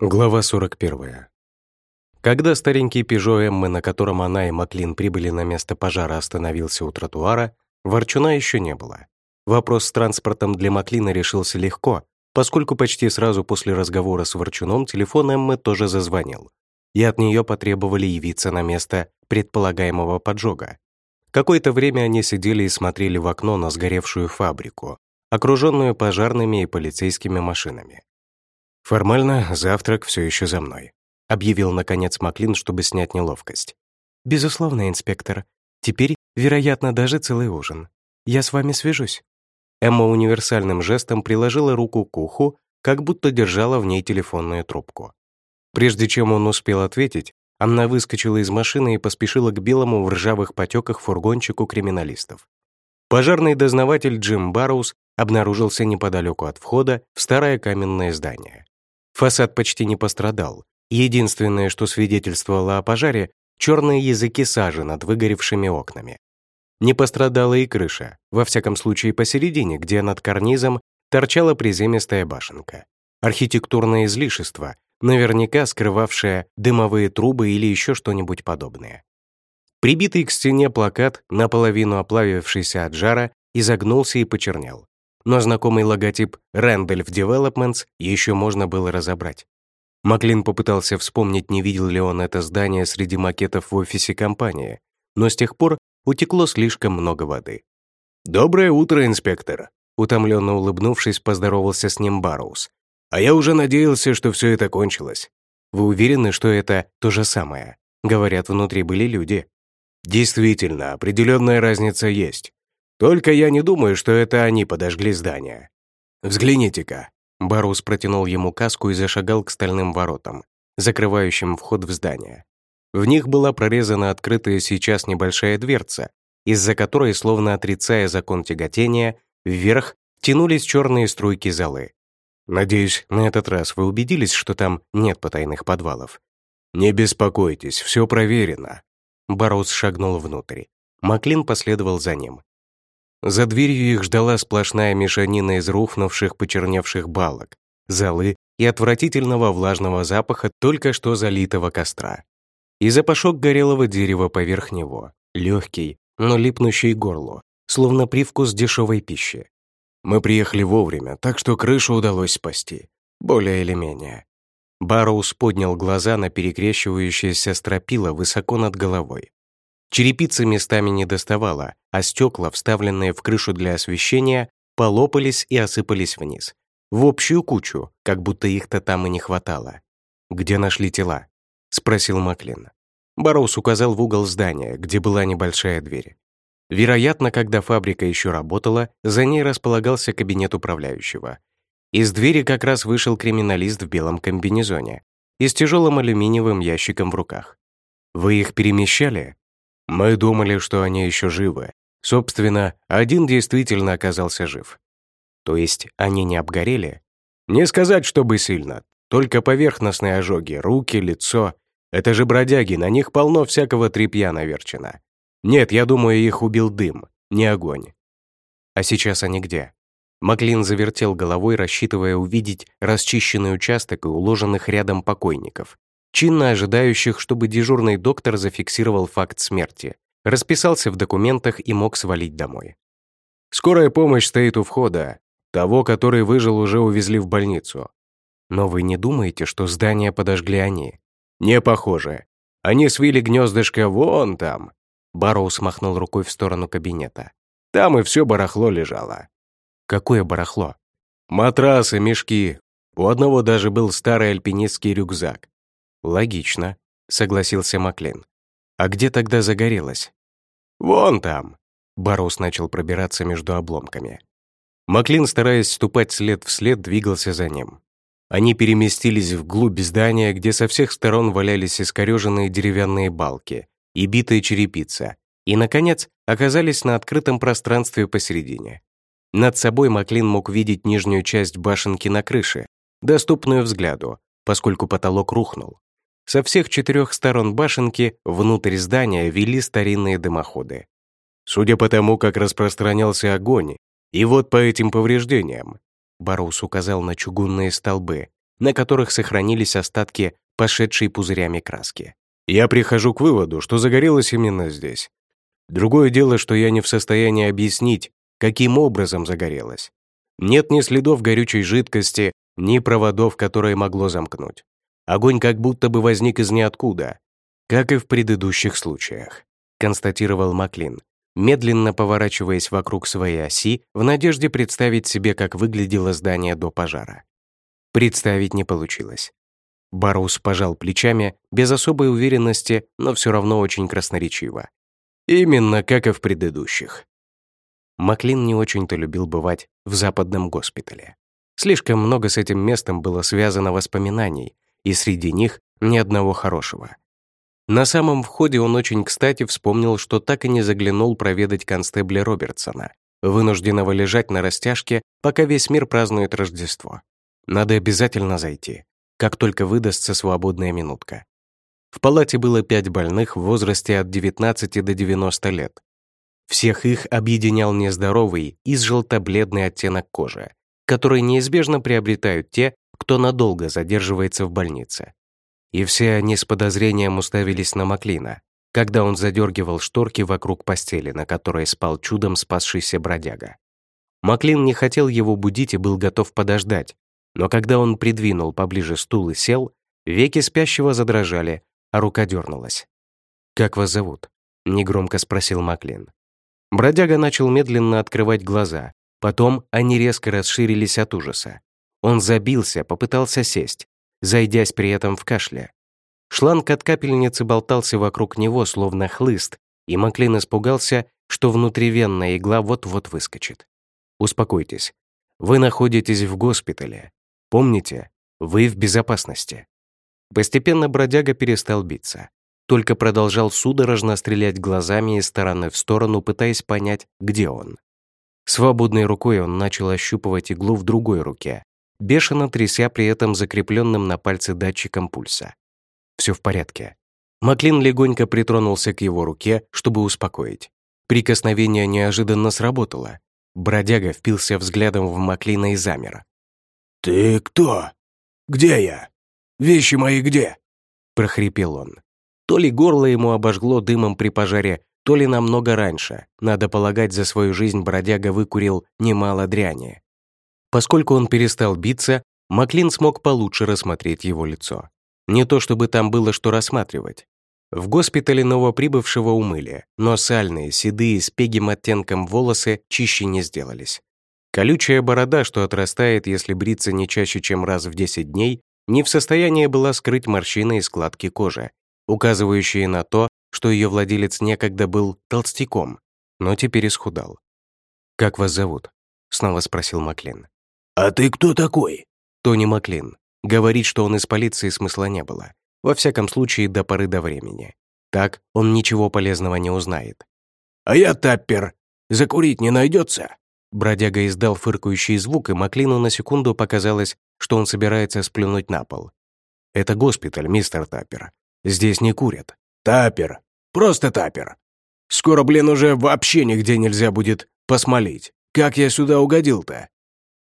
Глава 41. Когда старенький Пежо Эммы, на котором она и Маклин прибыли на место пожара, остановился у тротуара, Ворчуна еще не было. Вопрос с транспортом для Маклина решился легко, поскольку почти сразу после разговора с Ворчуном телефон Эммы тоже зазвонил, и от нее потребовали явиться на место предполагаемого поджога. Какое-то время они сидели и смотрели в окно на сгоревшую фабрику, окруженную пожарными и полицейскими машинами. «Формально завтрак все еще за мной», — объявил, наконец, Маклин, чтобы снять неловкость. «Безусловно, инспектор. Теперь, вероятно, даже целый ужин. Я с вами свяжусь». Эмма универсальным жестом приложила руку к уху, как будто держала в ней телефонную трубку. Прежде чем он успел ответить, она выскочила из машины и поспешила к белому в ржавых потеках фургончику криминалистов. Пожарный дознаватель Джим Барроуз обнаружился неподалеку от входа в старое каменное здание. Фасад почти не пострадал. Единственное, что свидетельствовало о пожаре, черные языки сажи над выгоревшими окнами. Не пострадала и крыша, во всяком случае посередине, где над карнизом торчала приземистая башенка. Архитектурное излишество, наверняка скрывавшее дымовые трубы или еще что-нибудь подобное. Прибитый к стене плакат, наполовину оплавившийся от жара, изогнулся и почернел но знакомый логотип Randolph Developments еще можно было разобрать. Маклин попытался вспомнить, не видел ли он это здание среди макетов в офисе компании, но с тех пор утекло слишком много воды. «Доброе утро, инспектор!» Утомленно улыбнувшись, поздоровался с ним Барроуз. «А я уже надеялся, что все это кончилось. Вы уверены, что это то же самое? Говорят, внутри были люди». «Действительно, определенная разница есть. Только я не думаю, что это они подожгли здание. Взгляните-ка». Барус протянул ему каску и зашагал к стальным воротам, закрывающим вход в здание. В них была прорезана открытая сейчас небольшая дверца, из-за которой, словно отрицая закон тяготения, вверх тянулись черные струйки золы. «Надеюсь, на этот раз вы убедились, что там нет потайных подвалов?» «Не беспокойтесь, все проверено». Барус шагнул внутрь. Маклин последовал за ним. За дверью их ждала сплошная мешанина из рухнувших почерневших балок, золы и отвратительного влажного запаха только что залитого костра. И запашок горелого дерева поверх него, легкий, но липнущий к горлу, словно привкус дешевой пищи. Мы приехали вовремя, так что крышу удалось спасти, более или менее. Барроуз поднял глаза на перекрещивающееся стропила высоко над головой. Черепица местами не доставала, а стекла, вставленные в крышу для освещения, полопались и осыпались вниз. В общую кучу, как будто их-то там и не хватало. «Где нашли тела?» — спросил Маклин. Бароус указал в угол здания, где была небольшая дверь. Вероятно, когда фабрика еще работала, за ней располагался кабинет управляющего. Из двери как раз вышел криминалист в белом комбинезоне и с тяжелым алюминиевым ящиком в руках. «Вы их перемещали?» Мы думали, что они еще живы. Собственно, один действительно оказался жив. То есть они не обгорели? Не сказать, чтобы сильно. Только поверхностные ожоги, руки, лицо. Это же бродяги, на них полно всякого тряпья наверчено. Нет, я думаю, их убил дым, не огонь. А сейчас они где? Маклин завертел головой, рассчитывая увидеть расчищенный участок и уложенных рядом покойников чинно ожидающих, чтобы дежурный доктор зафиксировал факт смерти, расписался в документах и мог свалить домой. «Скорая помощь стоит у входа. Того, который выжил, уже увезли в больницу. Но вы не думаете, что здание подожгли они? Не похоже. Они свили гнездышко вон там». Барроуз махнул рукой в сторону кабинета. «Там и все барахло лежало». «Какое барахло?» «Матрасы, мешки. У одного даже был старый альпинистский рюкзак. «Логично», — согласился Маклин. «А где тогда загорелось?» «Вон там», — Барус начал пробираться между обломками. Маклин, стараясь ступать след в след, двигался за ним. Они переместились вглубь здания, где со всех сторон валялись искореженные деревянные балки и битая черепица, и, наконец, оказались на открытом пространстве посередине. Над собой Маклин мог видеть нижнюю часть башенки на крыше, доступную взгляду, поскольку потолок рухнул. Со всех четырех сторон башенки внутрь здания вели старинные дымоходы. Судя по тому, как распространялся огонь, и вот по этим повреждениям, Барус указал на чугунные столбы, на которых сохранились остатки пошедшей пузырями краски. Я прихожу к выводу, что загорелось именно здесь. Другое дело, что я не в состоянии объяснить, каким образом загорелось. Нет ни следов горючей жидкости, ни проводов, которые могло замкнуть. Огонь как будто бы возник из ниоткуда, как и в предыдущих случаях, констатировал Маклин, медленно поворачиваясь вокруг своей оси в надежде представить себе, как выглядело здание до пожара. Представить не получилось. Барус пожал плечами, без особой уверенности, но все равно очень красноречиво. Именно как и в предыдущих. Маклин не очень-то любил бывать в западном госпитале. Слишком много с этим местом было связано воспоминаний, и среди них ни одного хорошего. На самом входе он очень кстати вспомнил, что так и не заглянул проведать констебля Робертсона, вынужденного лежать на растяжке, пока весь мир празднует Рождество. Надо обязательно зайти, как только выдастся свободная минутка. В палате было пять больных в возрасте от 19 до 90 лет. Всех их объединял нездоровый, изжелто-бледный оттенок кожи, который неизбежно приобретают те, кто надолго задерживается в больнице и все они с подозрением уставились на Маклина, когда он задергивал шторки вокруг постели, на которой спал чудом спасшийся бродяга. Маклин не хотел его будить и был готов подождать, но когда он придвинул поближе стул и сел, веки спящего задрожали, а рука дернулась. «Как вас зовут?» — негромко спросил Маклин. Бродяга начал медленно открывать глаза, потом они резко расширились от ужаса. Он забился, попытался сесть, зайдясь при этом в кашле. Шланг от капельницы болтался вокруг него, словно хлыст, и Маклин испугался, что внутривенная игла вот-вот выскочит. Успокойтесь. Вы находитесь в госпитале. Помните, вы в безопасности. Постепенно бродяга перестал биться. Только продолжал судорожно стрелять глазами из стороны в сторону, пытаясь понять, где он. Свободной рукой он начал ощупывать иглу в другой руке, бешено тряся при этом закрепленным на пальце датчиком пульса. Все в порядке. Маклин легонько притронулся к его руке, чтобы успокоить. Прикосновение неожиданно сработало. Бродяга впился взглядом в Маклина и замер. «Ты кто? Где я? Вещи мои где?» — прохрипел он. То ли горло ему обожгло дымом при пожаре, то ли намного раньше. Надо полагать, за свою жизнь бродяга выкурил немало дряни. Поскольку он перестал биться, Маклин смог получше рассмотреть его лицо. Не то чтобы там было что рассматривать. В госпитале новоприбывшего умыли, но сальные, седые, с пегим оттенком волосы чище не сделались. Колючая борода, что отрастает, если бриться не чаще, чем раз в 10 дней, не в состоянии была скрыть морщины и складки кожи, указывающие на то, что ее владелец некогда был толстяком, но теперь исхудал. «Как вас зовут?» — снова спросил Маклин. «А ты кто такой?» Тони Маклин. Говорит, что он из полиции смысла не было. Во всяком случае, до поры до времени. Так он ничего полезного не узнает. «А я Таппер. Закурить не найдется?» Бродяга издал фыркающий звук, и Маклину на секунду показалось, что он собирается сплюнуть на пол. «Это госпиталь, мистер Таппер. Здесь не курят». «Таппер. Просто Таппер. Скоро, блин, уже вообще нигде нельзя будет посмолить. Как я сюда угодил-то?»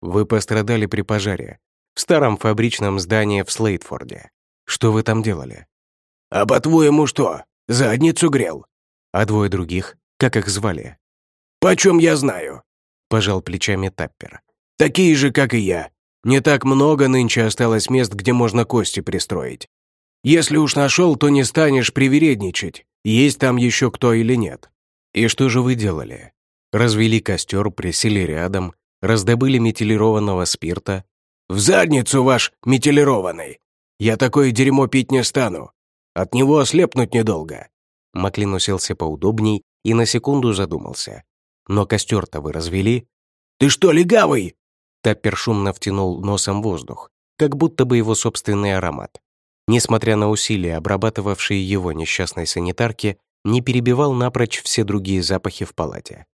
Вы пострадали при пожаре в старом фабричном здании в Слейтфорде. Что вы там делали? А по-твоему что, задницу грел? А двое других, как их звали? Почем я знаю? Пожал плечами Таппер. Такие же, как и я. Не так много нынче осталось мест, где можно кости пристроить. Если уж нашел, то не станешь привередничать, есть там еще кто или нет. И что же вы делали? Развели костер, присели рядом, раздобыли метилированного спирта. «В задницу ваш метилированный! Я такое дерьмо пить не стану. От него ослепнуть недолго». Маклин уселся поудобней и на секунду задумался. «Но костер-то вы развели?» «Ты что, легавый?» Таппер шумно втянул носом воздух, как будто бы его собственный аромат. Несмотря на усилия, обрабатывавшие его несчастной санитарки, не перебивал напрочь все другие запахи в палате.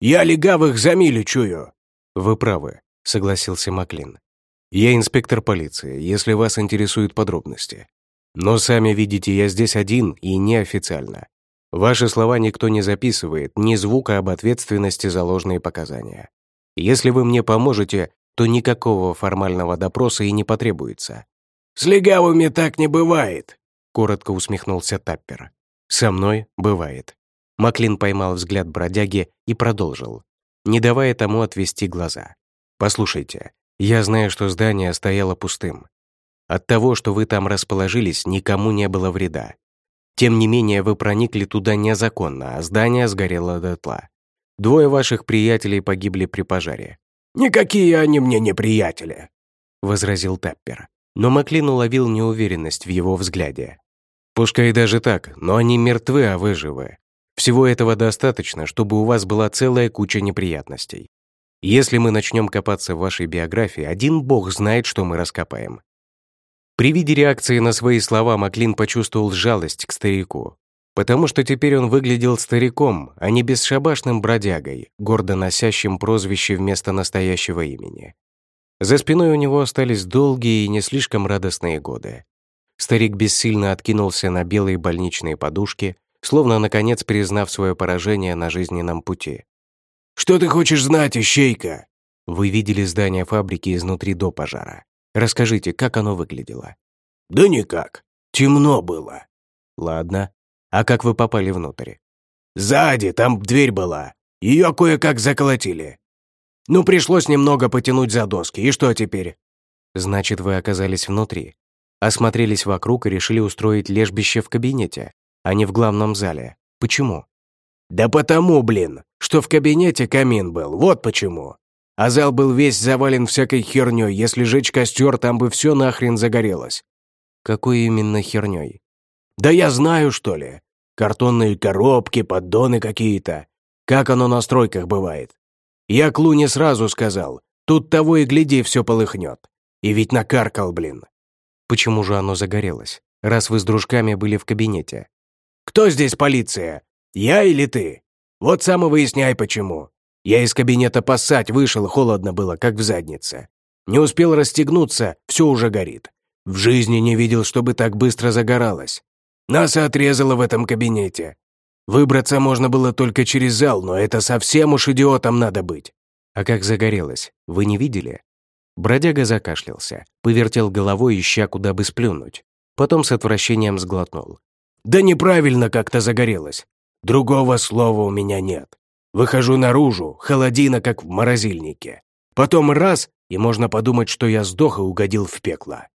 «Я легавых за милю чую!» «Вы правы», — согласился Маклин. «Я инспектор полиции, если вас интересуют подробности. Но сами видите, я здесь один и неофициально. Ваши слова никто не записывает, ни звука об ответственности за ложные показания. Если вы мне поможете, то никакого формального допроса и не потребуется. «С легавыми так не бывает», — коротко усмехнулся Таппер. «Со мной бывает». Маклин поймал взгляд бродяги и продолжил, не давая тому отвести глаза. «Послушайте, я знаю, что здание стояло пустым. От того, что вы там расположились, никому не было вреда. Тем не менее, вы проникли туда незаконно, а здание сгорело дотла. Двое ваших приятелей погибли при пожаре. «Никакие они мне не приятели», — возразил Таппер. Но Маклин уловил неуверенность в его взгляде. «Пускай даже так, но они мертвы, а вы живы. Всего этого достаточно, чтобы у вас была целая куча неприятностей. Если мы начнем копаться в вашей биографии, один бог знает, что мы раскопаем. При виде реакции на свои слова Маклин почувствовал жалость к старику, потому что теперь он выглядел стариком, а не бесшабашным бродягой, гордо носящим прозвище вместо настоящего имени. За спиной у него остались долгие и не слишком радостные годы. Старик бессильно откинулся на белые больничные подушки, словно, наконец, признав свое поражение на жизненном пути. «Что ты хочешь знать, ищейка?» «Вы видели здание фабрики изнутри до пожара. Расскажите, как оно выглядело?» «Да никак. Темно было». «Ладно. А как вы попали внутрь?» «Сзади, там дверь была. Ее кое-как заколотили. Ну, пришлось немного потянуть за доски. И что теперь?» «Значит, вы оказались внутри. Осмотрелись вокруг и решили устроить лежбище в кабинете а не в главном зале. Почему? Да потому, блин, что в кабинете камин был, вот почему. А зал был весь завален всякой херней, если жечь костер, там бы все нахрен загорелось. Какой именно херней? Да я знаю, что ли. Картонные коробки, поддоны какие-то. Как оно на стройках бывает. Я Клу не сразу сказал. Тут того и гляди, все полыхнет. И ведь накаркал, блин. Почему же оно загорелось, раз вы с дружками были в кабинете? Кто здесь полиция? Я или ты? Вот сам и выясняй, почему. Я из кабинета поссать вышел, холодно было, как в заднице. Не успел расстегнуться, все уже горит. В жизни не видел, чтобы так быстро загоралось. Нас отрезало в этом кабинете. Выбраться можно было только через зал, но это совсем уж идиотом надо быть. А как загорелось, вы не видели? Бродяга закашлялся, повертел головой, ища, куда бы сплюнуть. Потом с отвращением сглотнул. Да неправильно как-то загорелось. Другого слова у меня нет. Выхожу наружу, холодина, как в морозильнике. Потом раз, и можно подумать, что я сдох и угодил в пекло.